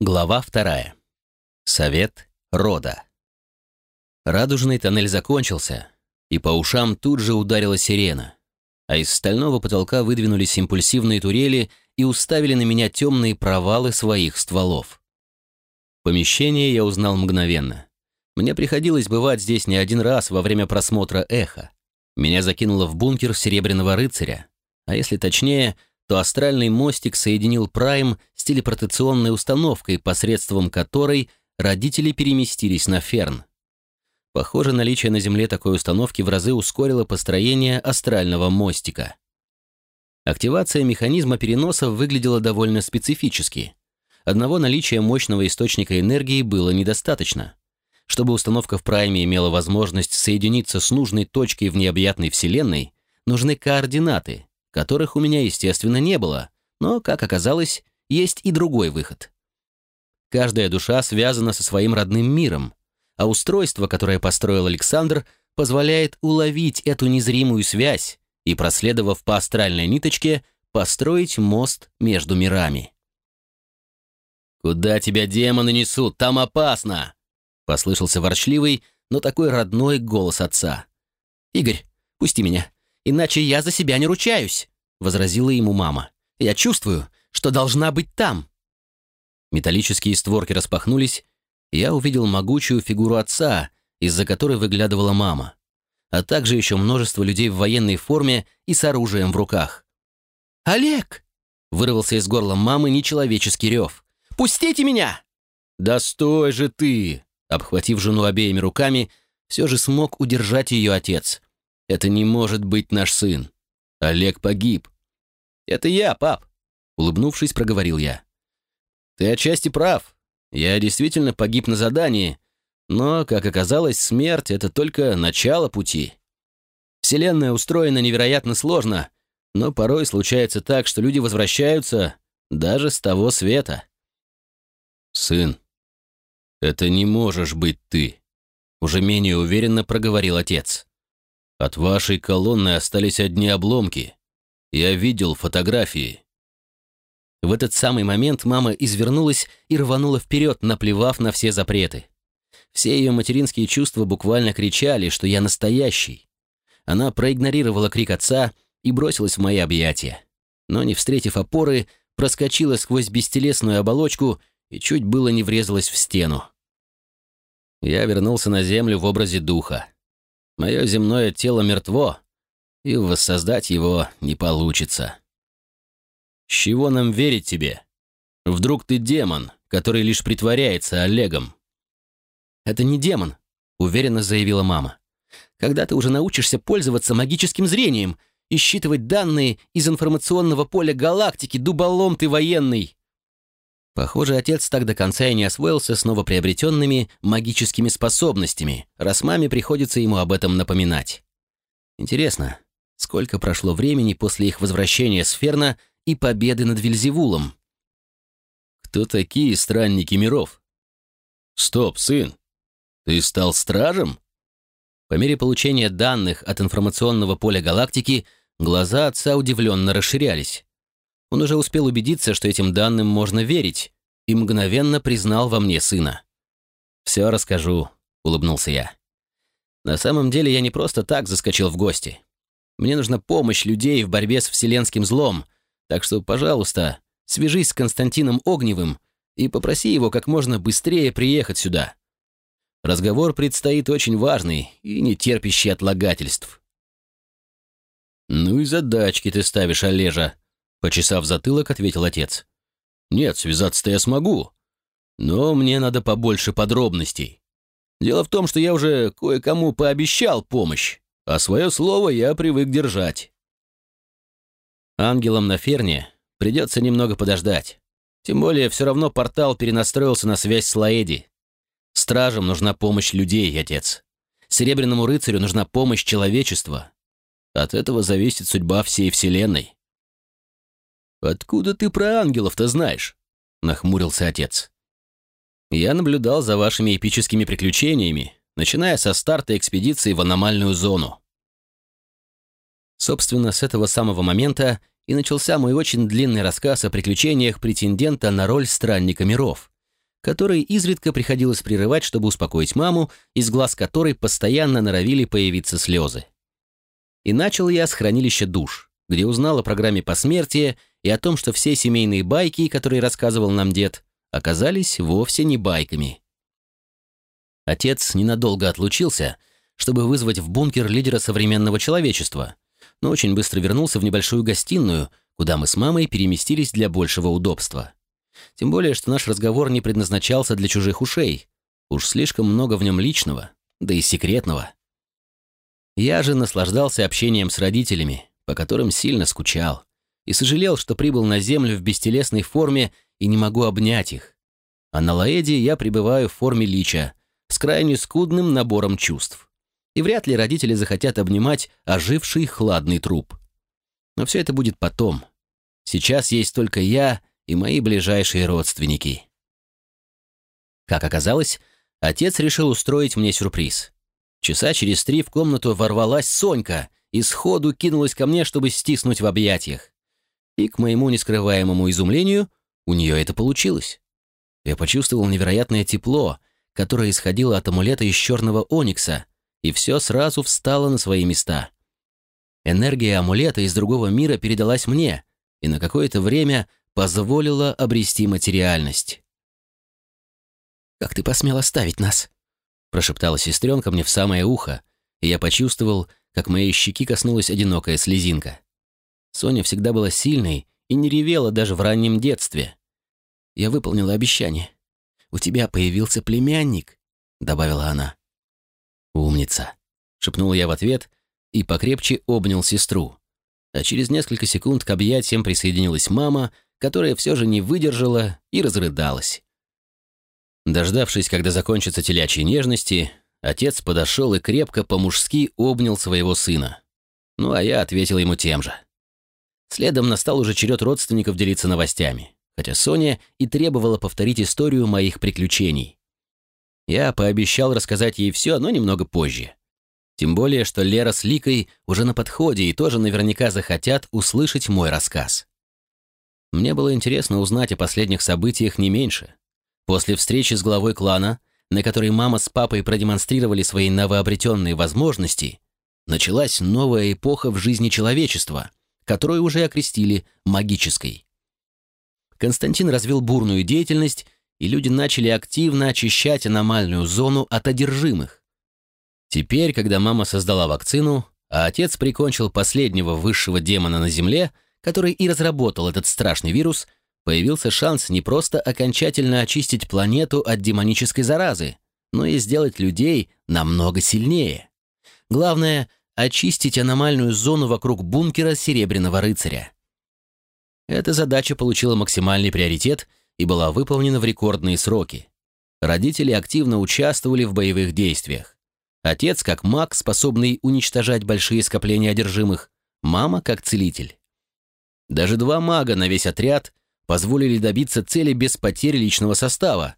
Глава вторая. Совет рода. Радужный тоннель закончился, и по ушам тут же ударила сирена, а из стального потолка выдвинулись импульсивные турели и уставили на меня темные провалы своих стволов. Помещение я узнал мгновенно. Мне приходилось бывать здесь не один раз во время просмотра «Эхо». Меня закинуло в бункер Серебряного рыцаря, а если точнее — то астральный мостик соединил Прайм телепортационной установкой, посредством которой родители переместились на Ферн. Похоже, наличие на Земле такой установки в разы ускорило построение астрального мостика. Активация механизма переноса выглядела довольно специфически. Одного наличия мощного источника энергии было недостаточно. Чтобы установка в Прайме имела возможность соединиться с нужной точкой в необъятной Вселенной, нужны координаты, которых у меня, естественно, не было, но, как оказалось, есть и другой выход. Каждая душа связана со своим родным миром, а устройство, которое построил Александр, позволяет уловить эту незримую связь и, проследовав по астральной ниточке, построить мост между мирами. «Куда тебя демоны несут? Там опасно!» — послышался ворчливый, но такой родной голос отца. «Игорь, пусти меня иначе я за себя не ручаюсь», — возразила ему мама. «Я чувствую, что должна быть там». Металлические створки распахнулись, и я увидел могучую фигуру отца, из-за которой выглядывала мама, а также еще множество людей в военной форме и с оружием в руках. «Олег!» — вырвался из горла мамы нечеловеческий рев. «Пустите меня!» «Да стой же ты!» Обхватив жену обеими руками, все же смог удержать ее отец — это не может быть наш сын. Олег погиб. Это я, пап, улыбнувшись, проговорил я. Ты отчасти прав. Я действительно погиб на задании, но, как оказалось, смерть — это только начало пути. Вселенная устроена невероятно сложно, но порой случается так, что люди возвращаются даже с того света. «Сын, это не можешь быть ты», — уже менее уверенно проговорил отец. От вашей колонны остались одни обломки. Я видел фотографии». В этот самый момент мама извернулась и рванула вперед, наплевав на все запреты. Все ее материнские чувства буквально кричали, что я настоящий. Она проигнорировала крик отца и бросилась в мои объятия. Но, не встретив опоры, проскочила сквозь бестелесную оболочку и чуть было не врезалась в стену. Я вернулся на землю в образе духа. Мое земное тело мертво, и воссоздать его не получится. С чего нам верить тебе? Вдруг ты демон, который лишь притворяется Олегом? Это не демон, уверенно заявила мама. Когда ты уже научишься пользоваться магическим зрением и считывать данные из информационного поля галактики, дуболом ты военный. Похоже, отец так до конца и не освоился с новоприобретенными магическими способностями, раз маме приходится ему об этом напоминать. Интересно, сколько прошло времени после их возвращения с Ферна и победы над Вильзевулом? Кто такие странники миров? Стоп, сын, ты стал стражем? По мере получения данных от информационного поля галактики, глаза отца удивленно расширялись. Он уже успел убедиться, что этим данным можно верить, и мгновенно признал во мне сына. «Все расскажу», — улыбнулся я. «На самом деле я не просто так заскочил в гости. Мне нужна помощь людей в борьбе с вселенским злом, так что, пожалуйста, свяжись с Константином Огневым и попроси его как можно быстрее приехать сюда. Разговор предстоит очень важный и не терпящий отлагательств». «Ну и задачки ты ставишь, Олежа», Почесав затылок, ответил отец. «Нет, связаться-то я смогу. Но мне надо побольше подробностей. Дело в том, что я уже кое-кому пообещал помощь, а свое слово я привык держать». Ангелам на Ферне придется немного подождать. Тем более, все равно портал перенастроился на связь с Лаэди. Стражам нужна помощь людей, отец. Серебряному рыцарю нужна помощь человечества. От этого зависит судьба всей Вселенной. «Откуда ты про ангелов-то знаешь?» — нахмурился отец. «Я наблюдал за вашими эпическими приключениями, начиная со старта экспедиции в аномальную зону». Собственно, с этого самого момента и начался мой очень длинный рассказ о приключениях претендента на роль странника миров, который изредка приходилось прерывать, чтобы успокоить маму, из глаз которой постоянно норовили появиться слезы. И начал я с хранилища душ, где узнал о программе посмертия и о том, что все семейные байки, которые рассказывал нам дед, оказались вовсе не байками. Отец ненадолго отлучился, чтобы вызвать в бункер лидера современного человечества, но очень быстро вернулся в небольшую гостиную, куда мы с мамой переместились для большего удобства. Тем более, что наш разговор не предназначался для чужих ушей. Уж слишком много в нем личного, да и секретного. Я же наслаждался общением с родителями, по которым сильно скучал, и сожалел, что прибыл на Землю в бестелесной форме и не могу обнять их. А на Лаэде я пребываю в форме лича, с крайне скудным набором чувств. И вряд ли родители захотят обнимать оживший хладный труп. Но все это будет потом. Сейчас есть только я и мои ближайшие родственники. Как оказалось, отец решил устроить мне сюрприз. Часа через три в комнату ворвалась Сонька и сходу кинулась ко мне, чтобы стиснуть в объятиях. И, к моему нескрываемому изумлению, у нее это получилось. Я почувствовал невероятное тепло, которое исходило от амулета из черного оникса, и все сразу встало на свои места. Энергия амулета из другого мира передалась мне, и на какое-то время позволила обрести материальность. «Как ты посмел оставить нас?» прошептала сестренка мне в самое ухо, и я почувствовал, как моей щеки коснулась одинокая слезинка. Соня всегда была сильной и не ревела даже в раннем детстве. Я выполнила обещание. «У тебя появился племянник», — добавила она. «Умница», — шепнул я в ответ и покрепче обнял сестру. А через несколько секунд к объятиям присоединилась мама, которая все же не выдержала и разрыдалась. Дождавшись, когда закончатся телячьи нежности, отец подошел и крепко по-мужски обнял своего сына. Ну, а я ответил ему тем же. Следом настал уже черед родственников делиться новостями, хотя Соня и требовала повторить историю моих приключений. Я пообещал рассказать ей все, но немного позже. Тем более, что Лера с Ликой уже на подходе и тоже наверняка захотят услышать мой рассказ. Мне было интересно узнать о последних событиях не меньше. После встречи с главой клана, на которой мама с папой продемонстрировали свои новообретенные возможности, началась новая эпоха в жизни человечества, которую уже окрестили магической. Константин развил бурную деятельность, и люди начали активно очищать аномальную зону от одержимых. Теперь, когда мама создала вакцину, а отец прикончил последнего высшего демона на Земле – который и разработал этот страшный вирус, появился шанс не просто окончательно очистить планету от демонической заразы, но и сделать людей намного сильнее. Главное — очистить аномальную зону вокруг бункера Серебряного рыцаря. Эта задача получила максимальный приоритет и была выполнена в рекордные сроки. Родители активно участвовали в боевых действиях. Отец как маг, способный уничтожать большие скопления одержимых, мама как целитель. Даже два мага на весь отряд позволили добиться цели без потери личного состава.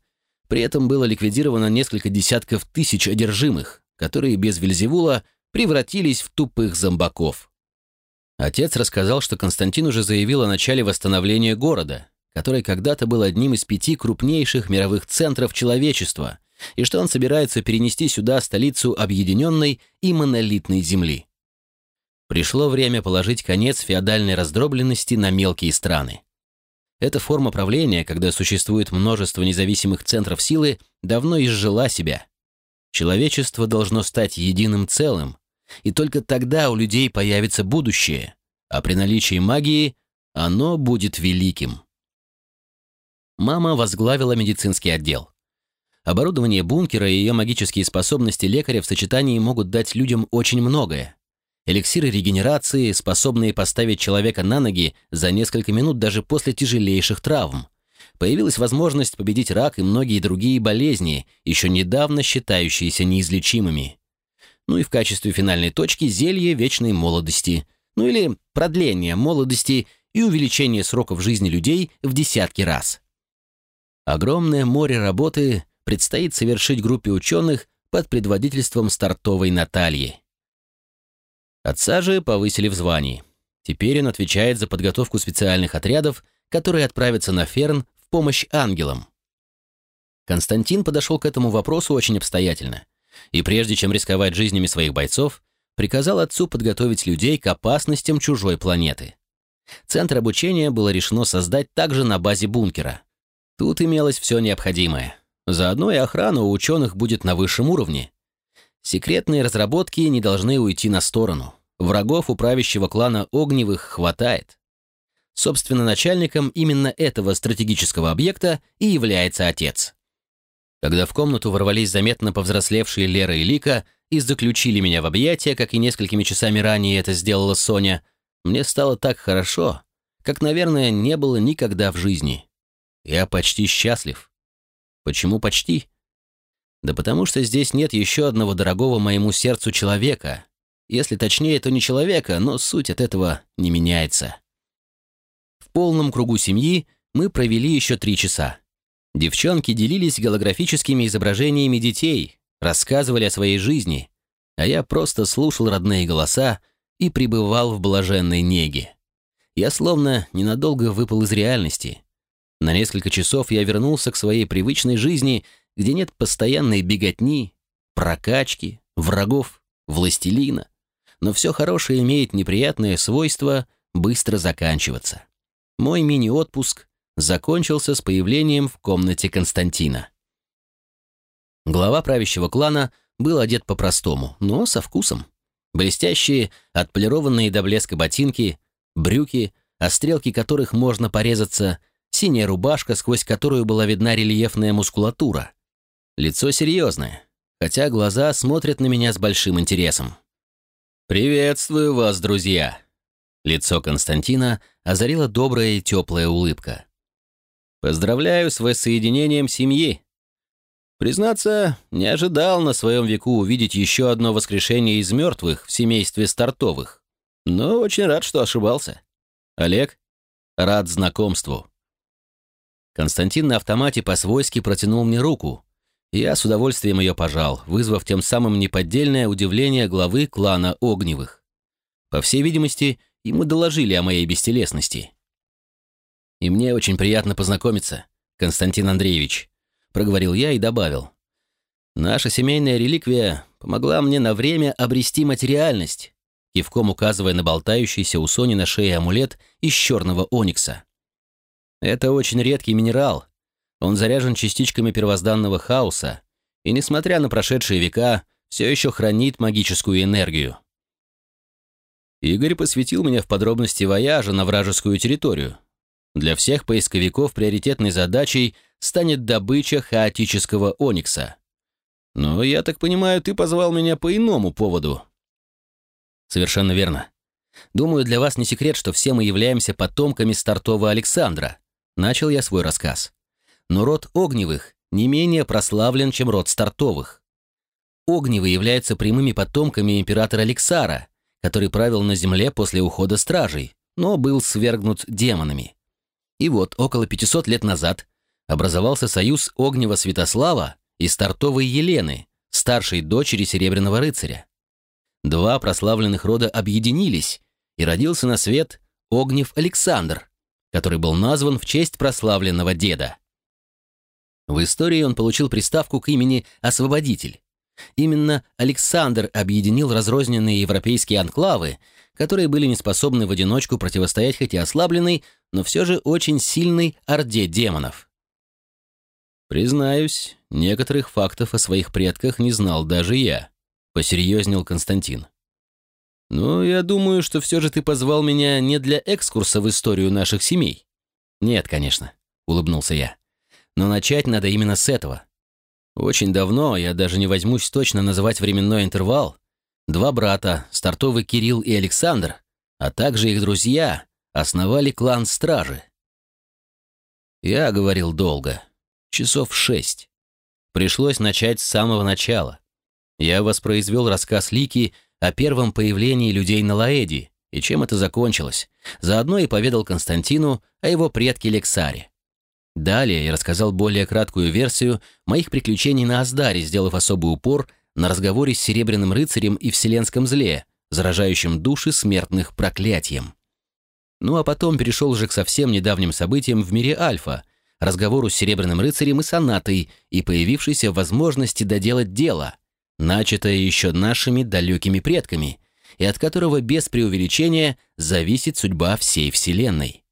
При этом было ликвидировано несколько десятков тысяч одержимых, которые без Вельзевула превратились в тупых зомбаков. Отец рассказал, что Константин уже заявил о начале восстановления города, который когда-то был одним из пяти крупнейших мировых центров человечества, и что он собирается перенести сюда столицу объединенной и монолитной земли. Пришло время положить конец феодальной раздробленности на мелкие страны. Эта форма правления, когда существует множество независимых центров силы, давно изжила себя. Человечество должно стать единым целым, и только тогда у людей появится будущее, а при наличии магии оно будет великим. Мама возглавила медицинский отдел. Оборудование бункера и ее магические способности лекаря в сочетании могут дать людям очень многое эликсиры регенерации, способные поставить человека на ноги за несколько минут даже после тяжелейших травм. Появилась возможность победить рак и многие другие болезни, еще недавно считающиеся неизлечимыми. Ну и в качестве финальной точки зелье вечной молодости, ну или продление молодости и увеличение сроков жизни людей в десятки раз. Огромное море работы предстоит совершить группе ученых под предводительством стартовой Натальи. Отца же повысили в звании. Теперь он отвечает за подготовку специальных отрядов, которые отправятся на Ферн в помощь ангелам. Константин подошел к этому вопросу очень обстоятельно. И прежде чем рисковать жизнями своих бойцов, приказал отцу подготовить людей к опасностям чужой планеты. Центр обучения было решено создать также на базе бункера. Тут имелось все необходимое. Заодно и охрана у ученых будет на высшем уровне. Секретные разработки не должны уйти на сторону. Врагов у правящего клана Огневых хватает. Собственно, начальником именно этого стратегического объекта и является отец. Когда в комнату ворвались заметно повзрослевшие Лера и Лика и заключили меня в объятия, как и несколькими часами ранее это сделала Соня, мне стало так хорошо, как, наверное, не было никогда в жизни. Я почти счастлив. Почему почти? Да потому что здесь нет еще одного дорогого моему сердцу человека. Если точнее, то не человека, но суть от этого не меняется. В полном кругу семьи мы провели еще три часа. Девчонки делились голографическими изображениями детей, рассказывали о своей жизни, а я просто слушал родные голоса и пребывал в блаженной неге. Я словно ненадолго выпал из реальности. На несколько часов я вернулся к своей привычной жизни, где нет постоянной беготни, прокачки, врагов, властелина. Но все хорошее имеет неприятное свойство быстро заканчиваться. Мой мини-отпуск закончился с появлением в комнате Константина. Глава правящего клана был одет по-простому, но со вкусом. Блестящие, отполированные до блеска ботинки, брюки, о стрелки которых можно порезаться, синяя рубашка, сквозь которую была видна рельефная мускулатура. Лицо серьезное, хотя глаза смотрят на меня с большим интересом. «Приветствую вас, друзья!» Лицо Константина озарила добрая и теплая улыбка. Поздравляю с воссоединением семьи. Признаться, не ожидал на своем веку увидеть еще одно воскрешение из мертвых в семействе стартовых. Но очень рад, что ошибался. Олег, рад знакомству. Константин на автомате по-свойски протянул мне руку. Я с удовольствием ее пожал, вызвав тем самым неподдельное удивление главы клана Огневых. По всей видимости, ему доложили о моей бестелесности. «И мне очень приятно познакомиться, Константин Андреевич», — проговорил я и добавил. «Наша семейная реликвия помогла мне на время обрести материальность», кивком указывая на болтающийся у Сони на шее амулет из черного оникса. «Это очень редкий минерал. Он заряжен частичками первозданного хаоса, и, несмотря на прошедшие века, все еще хранит магическую энергию». Игорь посвятил меня в подробности вояжа на вражескую территорию, для всех поисковиков приоритетной задачей станет добыча хаотического оникса. Но, я так понимаю, ты позвал меня по иному поводу. Совершенно верно. Думаю, для вас не секрет, что все мы являемся потомками стартового Александра. Начал я свой рассказ. Но род Огневых не менее прославлен, чем род Стартовых. Огневы являются прямыми потомками императора Алексара, который правил на земле после ухода стражей, но был свергнут демонами. И вот около 500 лет назад образовался союз Огнева Святослава и Стартовой Елены, старшей дочери Серебряного рыцаря. Два прославленных рода объединились, и родился на свет Огнев Александр, который был назван в честь прославленного деда. В истории он получил приставку к имени «Освободитель». Именно Александр объединил разрозненные европейские анклавы, которые были не способны в одиночку противостоять хоть и ослабленной, но все же очень сильной орде демонов. «Признаюсь, некоторых фактов о своих предках не знал даже я», — посерьезнел Константин. «Ну, я думаю, что все же ты позвал меня не для экскурса в историю наших семей». «Нет, конечно», — улыбнулся я. «Но начать надо именно с этого. Очень давно, я даже не возьмусь точно называть временной интервал, Два брата, стартовый Кирилл и Александр, а также их друзья, основали клан Стражи. Я говорил долго, часов шесть. Пришлось начать с самого начала. Я воспроизвел рассказ Лики о первом появлении людей на Лаэди и чем это закончилось. Заодно и поведал Константину о его предке Лексаре. Далее я рассказал более краткую версию моих приключений на Аздаре, сделав особый упор на разговоре с Серебряным рыцарем и вселенском зле, заражающим души смертных проклятием. Ну а потом перешел же к совсем недавним событиям в мире Альфа, разговору с Серебряным рыцарем и сонатой и появившейся возможности доделать дело, начатое еще нашими далекими предками, и от которого без преувеличения зависит судьба всей Вселенной.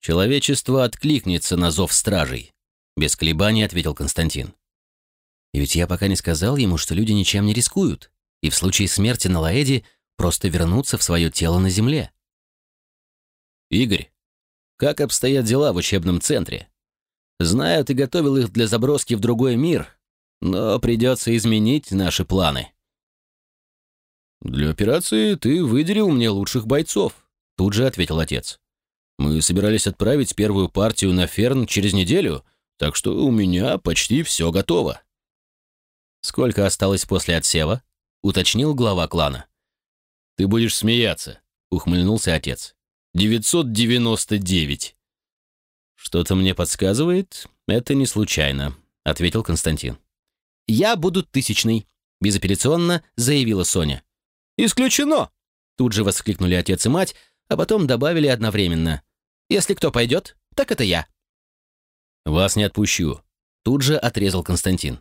«Человечество откликнется на зов стражей», — без колебаний ответил Константин. «И ведь я пока не сказал ему, что люди ничем не рискуют, и в случае смерти на Лаэде просто вернуться в свое тело на земле». «Игорь, как обстоят дела в учебном центре? Знаю, ты готовил их для заброски в другой мир, но придется изменить наши планы». «Для операции ты выделил мне лучших бойцов», — тут же ответил отец. Мы собирались отправить первую партию на Ферн через неделю, так что у меня почти все готово». «Сколько осталось после отсева?» — уточнил глава клана. «Ты будешь смеяться», — ухмыльнулся отец. «999». «Что-то мне подсказывает, это не случайно», — ответил Константин. «Я буду тысячный», — безапелляционно заявила Соня. «Исключено!» — тут же воскликнули отец и мать, а потом добавили одновременно. «Если кто пойдет, так это я». «Вас не отпущу», — тут же отрезал Константин.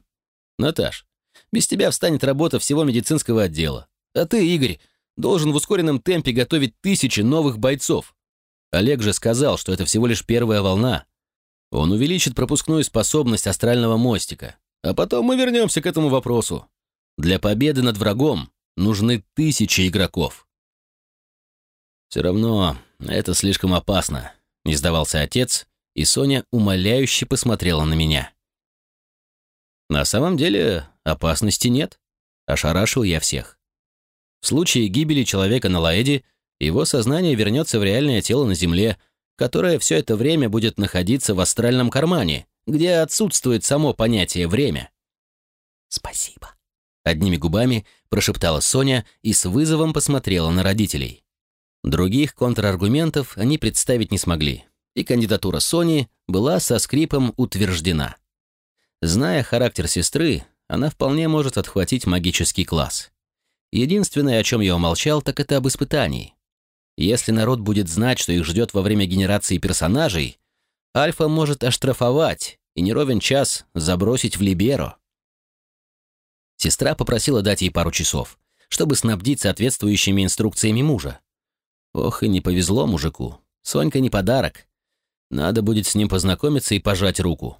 «Наташ, без тебя встанет работа всего медицинского отдела. А ты, Игорь, должен в ускоренном темпе готовить тысячи новых бойцов. Олег же сказал, что это всего лишь первая волна. Он увеличит пропускную способность астрального мостика. А потом мы вернемся к этому вопросу. Для победы над врагом нужны тысячи игроков. «Все равно это слишком опасно», — не сдавался отец, и Соня умоляюще посмотрела на меня. «На самом деле опасности нет», — ошарашил я всех. В случае гибели человека на Лаэде его сознание вернется в реальное тело на Земле, которое все это время будет находиться в астральном кармане, где отсутствует само понятие «время». «Спасибо», — одними губами прошептала Соня и с вызовом посмотрела на родителей. Других контраргументов они представить не смогли, и кандидатура Сони была со скрипом утверждена. Зная характер сестры, она вполне может отхватить магический класс. Единственное, о чем я умолчал, так это об испытании. Если народ будет знать, что их ждет во время генерации персонажей, Альфа может оштрафовать и не ровен час забросить в Либеро. Сестра попросила дать ей пару часов, чтобы снабдить соответствующими инструкциями мужа. Ох, и не повезло мужику. Сонька не подарок. Надо будет с ним познакомиться и пожать руку.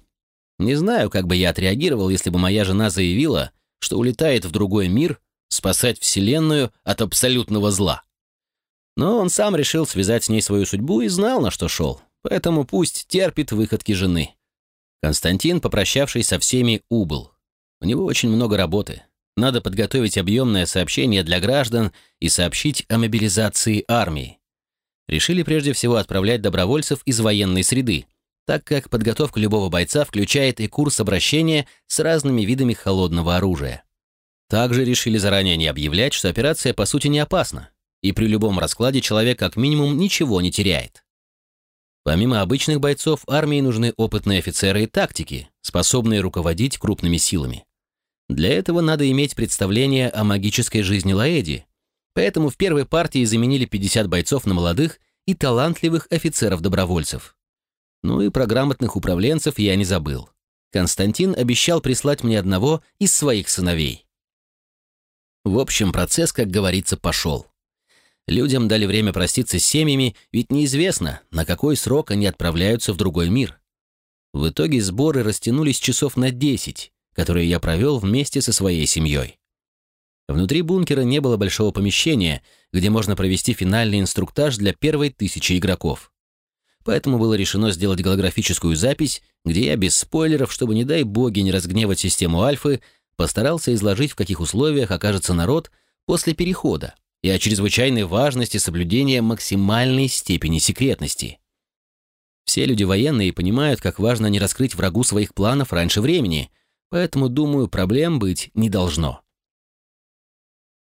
Не знаю, как бы я отреагировал, если бы моя жена заявила, что улетает в другой мир спасать Вселенную от абсолютного зла. Но он сам решил связать с ней свою судьбу и знал, на что шел. Поэтому пусть терпит выходки жены. Константин, попрощавшись со всеми, убыл. У него очень много работы. Надо подготовить объемное сообщение для граждан и сообщить о мобилизации армии. Решили прежде всего отправлять добровольцев из военной среды, так как подготовка любого бойца включает и курс обращения с разными видами холодного оружия. Также решили заранее не объявлять, что операция по сути не опасна, и при любом раскладе человек как минимум ничего не теряет. Помимо обычных бойцов, армии нужны опытные офицеры и тактики, способные руководить крупными силами. Для этого надо иметь представление о магической жизни Лаэди, поэтому в первой партии заменили 50 бойцов на молодых и талантливых офицеров-добровольцев. Ну и про грамотных управленцев я не забыл. Константин обещал прислать мне одного из своих сыновей. В общем, процесс, как говорится, пошел. Людям дали время проститься с семьями, ведь неизвестно, на какой срок они отправляются в другой мир. В итоге сборы растянулись часов на 10, которые я провел вместе со своей семьей. Внутри бункера не было большого помещения, где можно провести финальный инструктаж для первой тысячи игроков. Поэтому было решено сделать голографическую запись, где я без спойлеров, чтобы, не дай боги, не разгневать систему Альфы, постарался изложить, в каких условиях окажется народ после перехода и о чрезвычайной важности соблюдения максимальной степени секретности. Все люди военные понимают, как важно не раскрыть врагу своих планов раньше времени – поэтому, думаю, проблем быть не должно.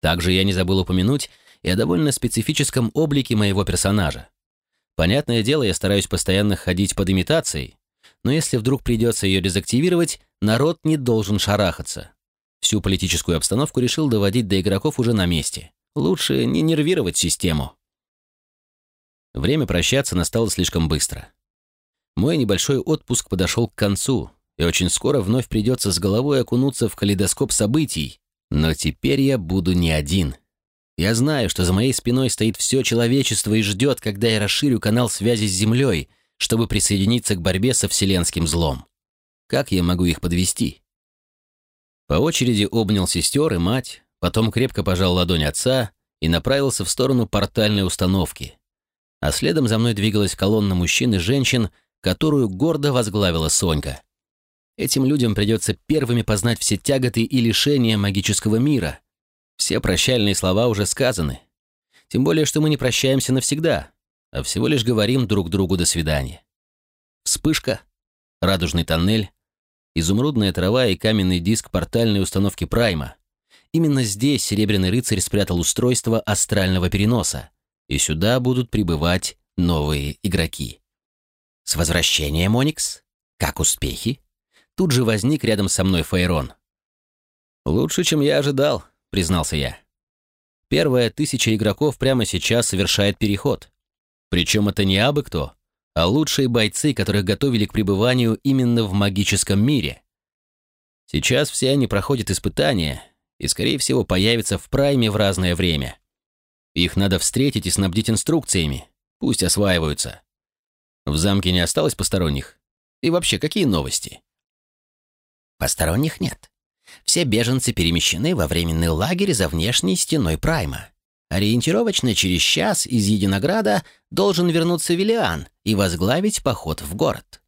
Также я не забыл упомянуть и о довольно специфическом облике моего персонажа. Понятное дело, я стараюсь постоянно ходить под имитацией, но если вдруг придется ее дезактивировать, народ не должен шарахаться. Всю политическую обстановку решил доводить до игроков уже на месте. Лучше не нервировать систему. Время прощаться настало слишком быстро. Мой небольшой отпуск подошел к концу, и очень скоро вновь придется с головой окунуться в калейдоскоп событий. Но теперь я буду не один. Я знаю, что за моей спиной стоит все человечество и ждет, когда я расширю канал связи с Землей, чтобы присоединиться к борьбе со вселенским злом. Как я могу их подвести? По очереди обнял сестер и мать, потом крепко пожал ладонь отца и направился в сторону портальной установки. А следом за мной двигалась колонна мужчин и женщин, которую гордо возглавила Сонька. Этим людям придется первыми познать все тяготы и лишения магического мира. Все прощальные слова уже сказаны. Тем более, что мы не прощаемся навсегда, а всего лишь говорим друг другу «до свидания». Вспышка, радужный тоннель, изумрудная трава и каменный диск портальной установки Прайма. Именно здесь Серебряный рыцарь спрятал устройство астрального переноса, и сюда будут прибывать новые игроки. С возвращением, Оникс! Как успехи? Тут же возник рядом со мной Фейрон. «Лучше, чем я ожидал», — признался я. Первая тысяча игроков прямо сейчас совершает переход. Причем это не абы кто, а лучшие бойцы, которых готовили к пребыванию именно в магическом мире. Сейчас все они проходят испытания и, скорее всего, появятся в прайме в разное время. Их надо встретить и снабдить инструкциями, пусть осваиваются. В замке не осталось посторонних? И вообще, какие новости? Посторонних нет. Все беженцы перемещены во временный лагерь за внешней стеной Прайма. Ориентировочно через час из Единограда должен вернуться Виллиан и возглавить поход в город.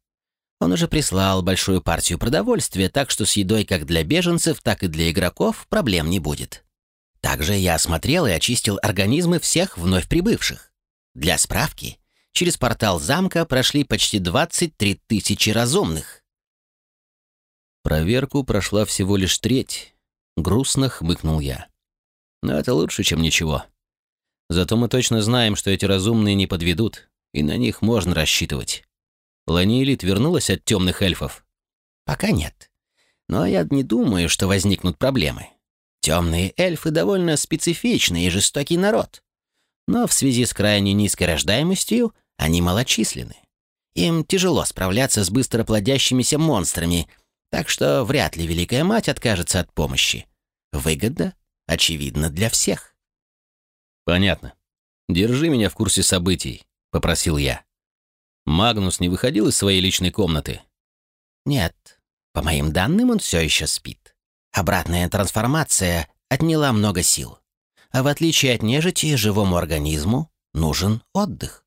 Он уже прислал большую партию продовольствия, так что с едой как для беженцев, так и для игроков проблем не будет. Также я осмотрел и очистил организмы всех вновь прибывших. Для справки, через портал замка прошли почти 23 тысячи разумных. Проверку прошла всего лишь треть. Грустно хмыкнул я. Но это лучше, чем ничего. Зато мы точно знаем, что эти разумные не подведут, и на них можно рассчитывать. Ланиэлит вернулась от темных эльфов? Пока нет. Но я не думаю, что возникнут проблемы. Темные эльфы довольно специфичный и жестокий народ. Но в связи с крайне низкой рождаемостью они малочисленны. Им тяжело справляться с быстроплодящимися монстрами, так что вряд ли Великая Мать откажется от помощи. Выгодно, очевидно, для всех. «Понятно. Держи меня в курсе событий», — попросил я. Магнус не выходил из своей личной комнаты? Нет. По моим данным, он все еще спит. Обратная трансформация отняла много сил. А в отличие от нежити, живому организму нужен отдых.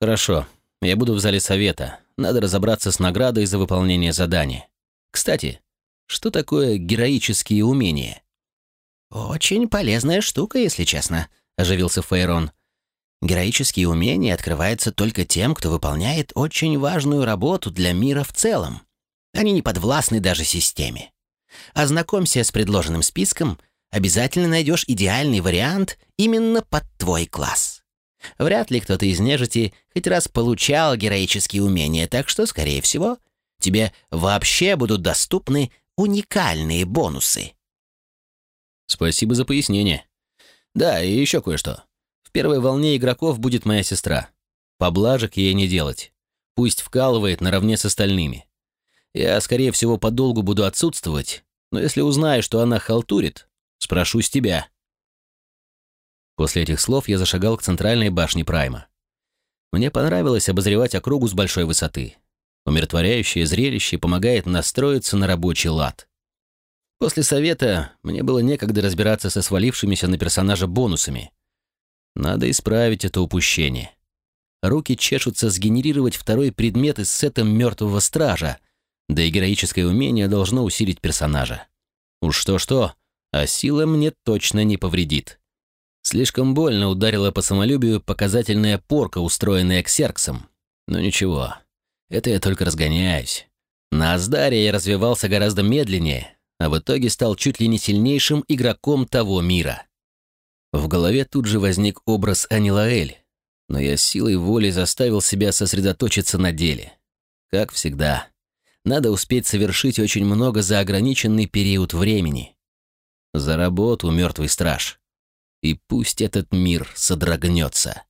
Хорошо. Я буду в зале совета. Надо разобраться с наградой за выполнение задания. Кстати, что такое героические умения? «Очень полезная штука, если честно», — оживился Фейрон. «Героические умения открываются только тем, кто выполняет очень важную работу для мира в целом. Они не подвластны даже системе. Ознакомься с предложенным списком, обязательно найдешь идеальный вариант именно под твой класс. Вряд ли кто-то из нежити хоть раз получал героические умения, так что, скорее всего, тебе вообще будут доступны уникальные бонусы». Спасибо за пояснение. Да, и еще кое-что. Первой волне игроков будет моя сестра. Поблажек ей не делать. Пусть вкалывает наравне с остальными. Я, скорее всего, подолгу буду отсутствовать, но если узнаю, что она халтурит, спрошу с тебя. После этих слов я зашагал к центральной башне Прайма. Мне понравилось обозревать округу с большой высоты. Умиротворяющее зрелище помогает настроиться на рабочий лад. После совета мне было некогда разбираться со свалившимися на персонажа бонусами. Надо исправить это упущение. Руки чешутся сгенерировать второй предмет из сета мертвого стража, да и героическое умение должно усилить персонажа. Уж что-что, а сила мне точно не повредит. Слишком больно ударила по самолюбию показательная порка, устроенная ксерксом. Но ничего, это я только разгоняюсь. На Аздаре я развивался гораздо медленнее, а в итоге стал чуть ли не сильнейшим игроком того мира. В голове тут же возник образ Анилаэль, но я силой воли заставил себя сосредоточиться на деле. Как всегда, надо успеть совершить очень много за ограниченный период времени. За работу, мертвый страж. И пусть этот мир содрогнется.